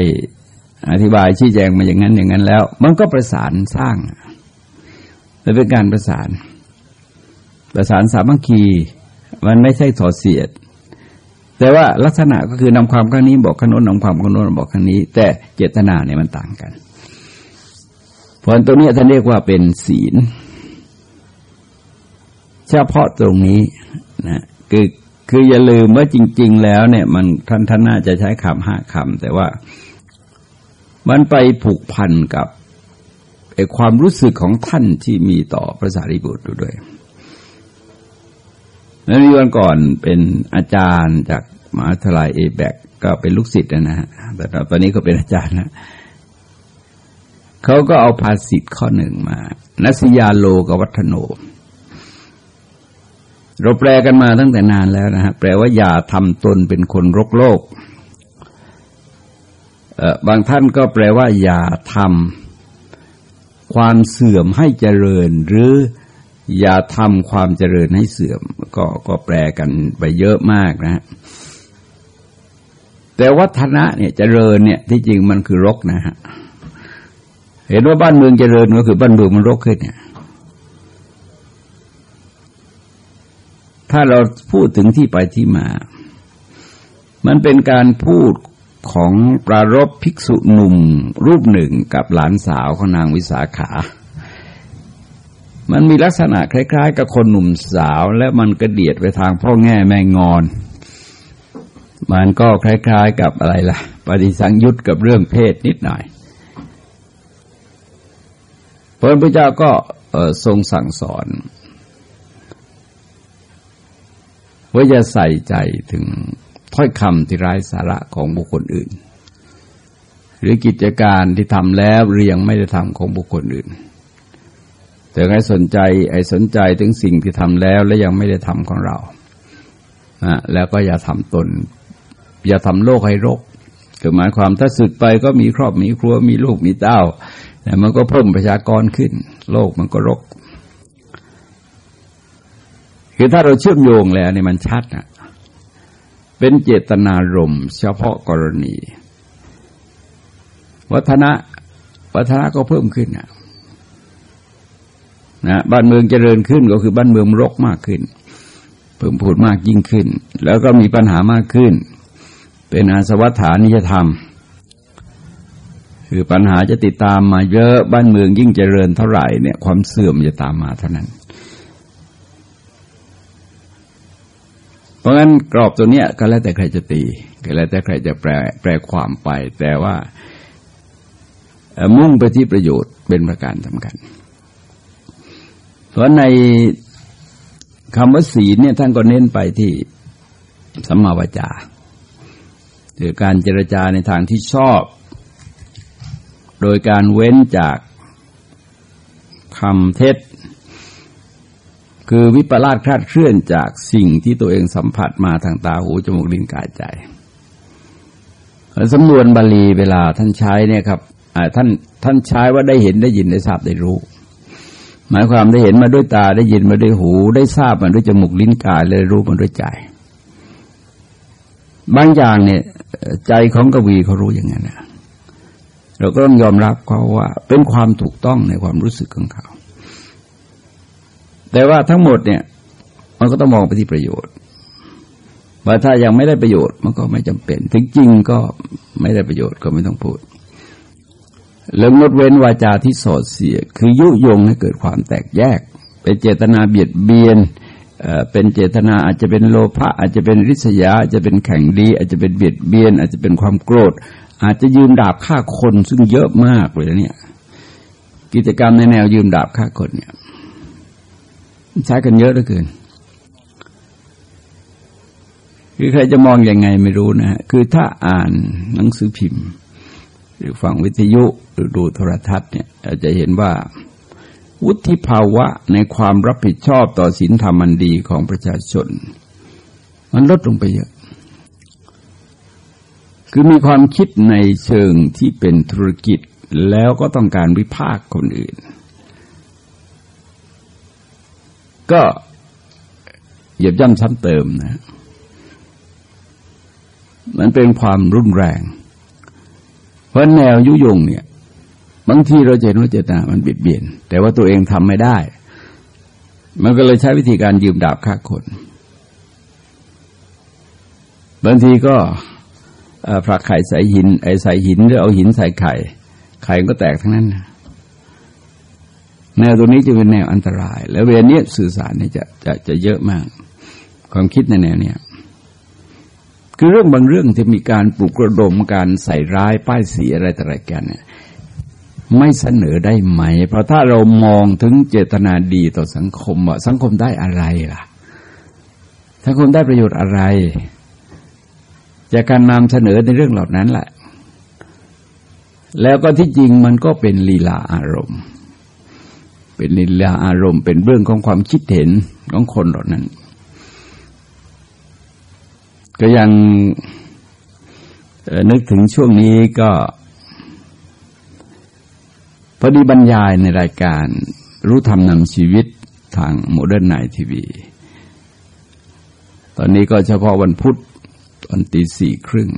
อธิบายชี้แจงมาอย่างนั้นอย่างนั้นแล้ว มันก็ประสานสร้างแต่เป็นการประสาน ประสานสามัคคี มันไม่ใช่ถอดเสียด แต่ว่าลักษณะก็คือนำความข้างนี้บอกข้างโน้นนำความข้างโน้นบอกข้างนี้ แต่เจตนาเนี่ยมันต่างกันผลตัวนี้ท่านเรียกว่าเป็นศีล เฉพาะตรงนี้นะคือคืออย่าลืมว่าจริง ๆ แล้วเนี่ย มันท่านท่านน่าจะใช้คำห้าคำแต่ว่ามันไปผูกพันกับไอความรู้สึกของท่านที่มีต่อพระสารีบุตรด้วยแล้วมีวันก่อนเป็นอาจารย์จาก มหาทยายเอแบกก็เป็นลูกศิษย์นะฮะแต่ตอนนี้ก็เป็นอาจารย์นะเขาก็เอาภาษิตข้อหนึ่งมา นัสยาโลกวัฒโน เราแปลกันมาตั้งแต่นานแล้วนะฮะแปลว่าอย่าทำตนเป็นคนรกโลก บางท่านก็แปลว่า อย่าทำความเสื่อมให้เจริญ หรืออย่าทำความเจริญให้เสื่อม ก็ก็แปลกันไปเยอะมากนะฮะ แต่วัฒนะเนี่ยจเจริญเนี่ยที่จริงมันคือรกนะฮะเห็นว่าบ้านเมืองจเจริญก็คือบ้านเมืองมันรกขึ้นเนี่ย ถ้าเราพูดถึงที่ไปที่มา มันเป็นการพูดของปรารบภิกษุหนุ่มรูปหนึ่งกับหลานสาวของนางวิสาขา มันมีลักษณะคล้าย ๆ กับคนหนุ่มสาว และมันกระเดียดไปทางพ่อแง่แม่งอน มันก็คล้าย ๆ กับอะไรล่ะ ปฏิสังยุตกับเรื่องเพศนิดหน่อยพระพุทธเจ้าก็ทรงสั่งสอนว่าจะใส่ใจถึงถ้อยคำที่ร้ายสาระของบุคคลอื่น หรือกิจการที่ทำแล้วหรือยังไม่ได้ทำของบุคคลอื่น แต่ให้สนใจไอ้สนใจถึงสิ่งที่ทำแล้วและยังไม่ได้ทำของเรานะแล้วก็อย่าทำตน อย่าทำโลกให้รกคือหมายความถ้าสึกไปก็มีครอบมีครัวมีลูกมีเต้าแต่มันก็เพิ่มประชากรขึ้น โลกมันก็รก คือถ้าเราเชื่อมโยงแล้วนี่มันชัดนะเป็นเจตนารมณ์เฉพาะกรณี วัฒนะวัฒนะก็เพิ่มขึ้นนะนะบ้านเมืองเจริญขึ้นก็คือบ้านเมืองรกมากขึ้นเพิ่มพูดมากยิ่งขึ้น แล้วก็มีปัญหามากขึ้น เป็นอาสวัฏฐานิยธรรม คือปัญหาจะติดตามมาเยอะบ้านเมืองยิ่งเจริญเท่าไหร่เนี่ยความเสื่อมจะตามมาเท่านั้น เพราะงั้นกรอบตัวเนี้ยก็แล้วแต่ใครจะตีก็แล้วแต่ใครจะแปลแปลความไป แต่ว่ามุ่งไปที่ประโยชน์เป็นประการสำคัญ เพราะในคำว่าศีลเนี่ยท่านก็เน้นไปที่สัมมาวจา คือการเจรจาในทางที่ชอบ โดยการเว้นจากคำเท็จ คือวิปลาสคลาดเคลื่อนจากสิ่งที่ตัวเองสัมผัสมาทางตาหูจมูกลิ้นกายใจสำนวนบาลีเวลาท่านใช้เนี่ยครับท่านท่านใช้ว่าได้เห็นได้ยินได้ทราบได้รู้ หมายความได้เห็นมาด้วยตาได้ยินมาด้วยหู ได้ทราบมาด้วยจมูกลิ้นกายเลยรู้มาด้วยใจ บางอย่างเนี่ย ใจของกวีเขารู้อย่างนั้นนะเราก็ต้องยอมรับเขาว่า เป็นความถูกต้องในความรู้สึกของเขา แต่ว่าทั้งหมดเนี่ย มันก็ต้องมองไปที่ประโยชน์ว่าถ้ายังไม่ได้ประโยชน์มันก็ไม่จำเป็น ถึงจริงก็ไม่ได้ประโยชน์ก็ไม่ต้องพูดเรื่องงดเว้นวาจาที่สอดเสีย คือยุยงให้เกิดความแตกแยก เป็นเจตนาเบียดเบียน เป็นเจตนาอาจจะเป็นโลภะอาจจะเป็นริษยาอาจจะเป็นแข่งดี อาจจะเป็นเบียดเบียน อาจจะเป็นความโกรธ อาจจะยืมดาบฆ่าคนซึ่งเยอะมากเลยเนี่ย กิจกรรมในแนวยืมดาบฆ่าคนเนี่ยใช้กันเยอะเหลือเกินคือใครจะมองอยังไงไม่รู้นะคือถ้าอ่านหนังสือพิมพ์ หรือฟังวิทยุหรือดูโทรทัศน์เนี่ยอาจจะเห็นว่า วุฒิภาวะในความรับผิดชอบต่อศีลธรรมันดีของประชาชน มันลดลงไปเยอะ คือมีความคิดในเชิงที่เป็นธุรกิจแล้วก็ต้องการวิพากคนอื่น ก็เหยียบย่ำซ้ำเติมนะ มันเป็นความรุนแรง เพราะแนวยุยงเนี่ย บางทีเราเห็นว่าเจตนามันบิดเบียน แต่ว่าตัวเองทำไม่ได้ มันก็เลยใช้วิธีการยืมดาบฆ่าคนบางทีก็ผลักไข่ใส่หิน ไอ้ใส่หินหรือเอาหินใส่ไข่ ไข่ก็แตกทั้งนั้นแนวตรงนี้จะเป็นแนวอันตราย แล้วเวลานี้สื่อสารเนี่ยจะจะจะเยอะมาก ความคิดในแนวเนี้ยคือเรื่องบางเรื่องที่มีการปลุกระดมการใส่ร้ายป้ายสีอะไรต่ออะไรกันเนี่ย ไม่เสนอได้ไหม เพราะถ้าเรามองถึงเจตนาดีต่อสังคมว่าสังคมได้อะไรล่ะ สังคมได้ประโยชน์อะไร จากการนำเสนอในเรื่องเหล่านั้นแหละ แล้วก็ที่จริงมันก็เป็นลีลาอารมณ์ เป็นนิลาอารมณ์ เป็นเรื่องของความคิดเห็นของคนเหล่านั้น ก็ยังนึกถึงช่วงนี้ก็ พอดีบรรยายในรายการรู้ธรรมนำชีวิตทางโมเดิร์นไนน์ทีวี ตอนนี้ก็เฉพาะวันพุธตอนตีสี่ครึ่ง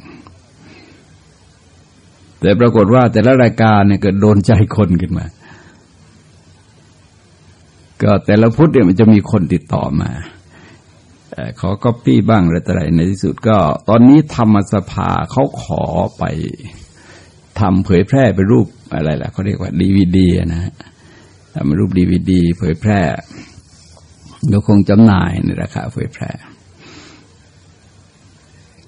แต่ปรากฏว่าแต่ละรายการเนี่ยเกิดโดนใจคนขึ้นมา ก็แต่ละพุธเนี่ยมันจะมีคนติดต่อมาขอก๊อปปี้บ้างอะไรต่ออะไรในที่สุดก็ ตอนนี้ธรรมสภาเขาขอไป ทำเผยแพร่เป็นรูปอะไรล่ะเขาเรียกว่าดีวีดีนะฮะทำรูปดีวีดีเผยแพร่ก็คงจำหน่ายในราคาเผยแพร่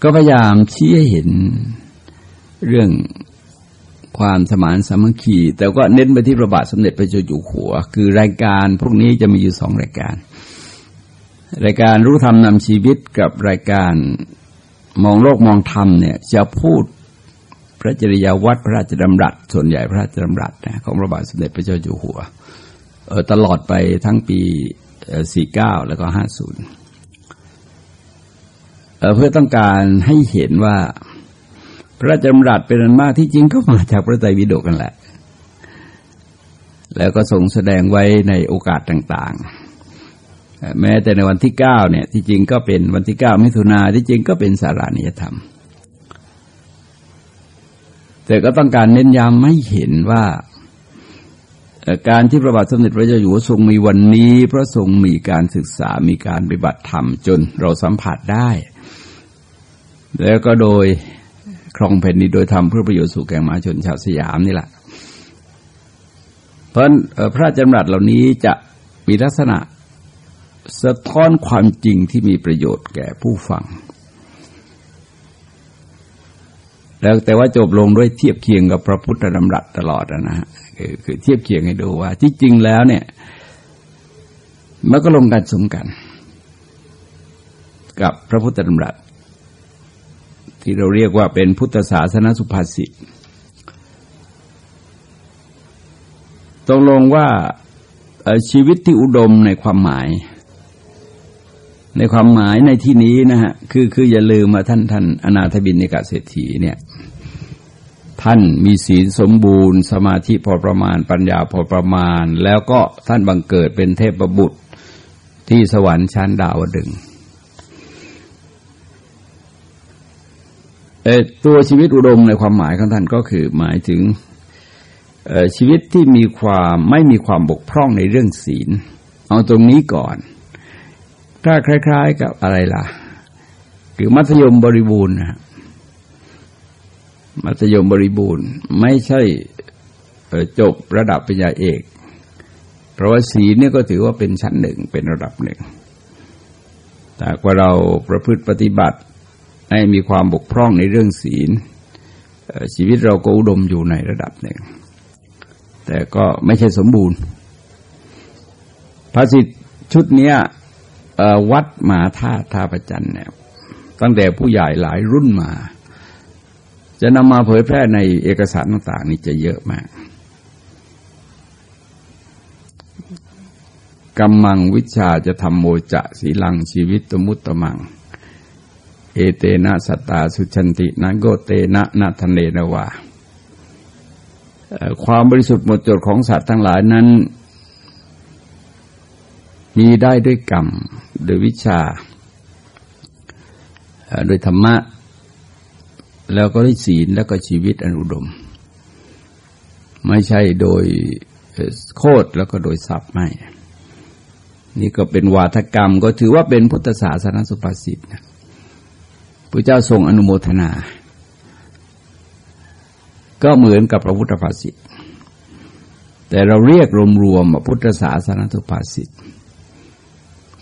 ก็พยายามชี้ให้เห็นเรื่องความสมานสามัคคี แต่ก็เน้นไปที่พระบาทสมเด็จพระเจ้าอยู่หัว คือรายการพวกนี้จะมีอยู่สองรายการ รายการรู้ธรรมนำชีวิตกับรายการมองโลกมองธรรมเนี่ยจะพูด ระจริยาวัตรพระราชดำรัส ส่วนใหญ่พระราชดำรัสนะของพระบาทสมเด็จพระเจ้าอยู่หัวออตลอดไปทั้งปีสี่เก้าแล้วก็ห้าศูนย์เพื่อต้องการให้เห็นว่าพระราชดำรัสเป็นอันมากที่จริงก็มาจากพระไตรปิฎกกันแหละ แล้วก็ทรงแสดงไว้ในโอกาสต่าง ๆ แม้แต่ในวันที่เก้าเนี่ย ที่จริงก็เป็นวันที่เก้ามิถุนาที่จริงก็เป็นสารานิยธรรม แต่ก็ต้องการเน้นย้ำไม่เห็นว่าการที่พระบาทสมเด็จพระเจ้าอยู่หัวทรงมีวันนี้ พระทรงมีการศึกษามีการปฏิบัติธรรมจนเราสัมผัสได้ แล้วก็โดยครองแผ่นดินโดยทำเพื่อประโยชน์สู่แก่มาชนชาวสยามนี่แหละ เพราะพระราชดำรัสเหล่านี้จะมีลักษณะสะท้อนความจริงที่มีประโยชน์แก่ผู้ฟัง แล้วแต่ว่าจบลงด้วยเทียบเคียงกับพระพุทธดำรัสตลอดนะฮะคือคือเทียบเคียงให้ดูว่า ที่จริงแล้วเนี่ยมันก็ลงกันสมกัน กับพระพุทธดำรัสที่เราเรียกว่าเป็นพุทธศาสนสุภาษิตตรงลงว่าชีวิตที่อุดมในความหมาย ในความหมายในที่นี้นะฮะคือคืออย่าลืมมาท่านท่านอนาถบินในกาเศรษฐีเนี่ยท่านมีศีลสมบูรณ์ สมาธิพอประมาณปัญญาพอประมาณ แล้วก็ท่านบังเกิดเป็นเทพบุตรที่สวรรค์ชั้นดาวดึงตัวชีวิตอุดมในความหมายของท่านก็คือหมายถึงชีวิตที่มีความไม่มีความบกพร่องในเรื่องศีล เอาตรงนี้ก่อน ถ้าคล้าย ๆ กับอะไรล่ะ คือมัธยมบริบูรณ์นะมัธยมบริบูรณ์ ไม่ใช่จบระดับปริญญาเอก เพราะว่าศีลเนี่ยก็ถือว่าเป็นชั้นหนึ่งเป็นระดับหนึ่ง แต่ว่าเราประพฤติปฏิบัติให้มีความบกพร่องในเรื่องศีล ชีวิตเราก็อุดมอยู่ในระดับหนึ่ง แต่ก็ไม่ใช่สมบูรณ์ภาษิตชุดนี้ วัดมาท่าท่าประจันเนี่ยตั้งแต่ผู้ใหญ่หลายรุ่นมา จะนำมาเผยแพร่ในเอกสารต่างๆนี่จะเยอะมากกำมังวิชาจะทำโมจะสีลังชีวิตตมุตตมัง เอเตนะสตาสุชันตินะโกเตนะนาทเนนวาความบริสุทธิ์หมดจดของสัตว์ทั้งหลายนั้น มีได้ด้วยกรรมโดยวิชา โดยธรรมะ แล้วก็ด้วยศีลแล้วก็ชีวิตอนุดม ไม่ใช่โดยโคตรแล้วก็โดยศัพท์ไม่ นี่ก็เป็นวาทกรรมก็ถือว่าเป็นพุทธศาสนสุภาษิตนะพระเจ้าทรงอนุโมทนา ก็เหมือนกับพระพุทธภาษิตแต่เราเรียกรวมๆว่าพุทธศาสนาทุภาษิต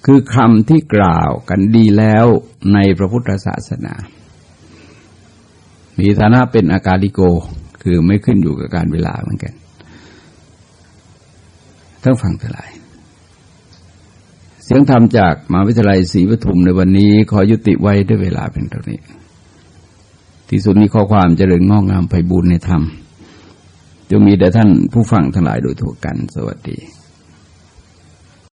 คือคำที่กล่าวกันดีแล้วในพระพุทธศาสนา มีฐานะเป็นอากาลิโก คือไม่ขึ้นอยู่กับการเวลาเหมือนกันทั้งฟังทั้งหลาย เสียงธรรมจากมหาวิทยาลัยศรีปทุมในวันนี้ขอยุติไว้ด้วยเวลาเป็นเท่านี้ ที่สุดนี้ข้อความจเจริญงอกงามไปบูรณนธรรมจะมีแต่ท่านผู้ฟังทั้งหลายโดยทั่วกัน สวัสดี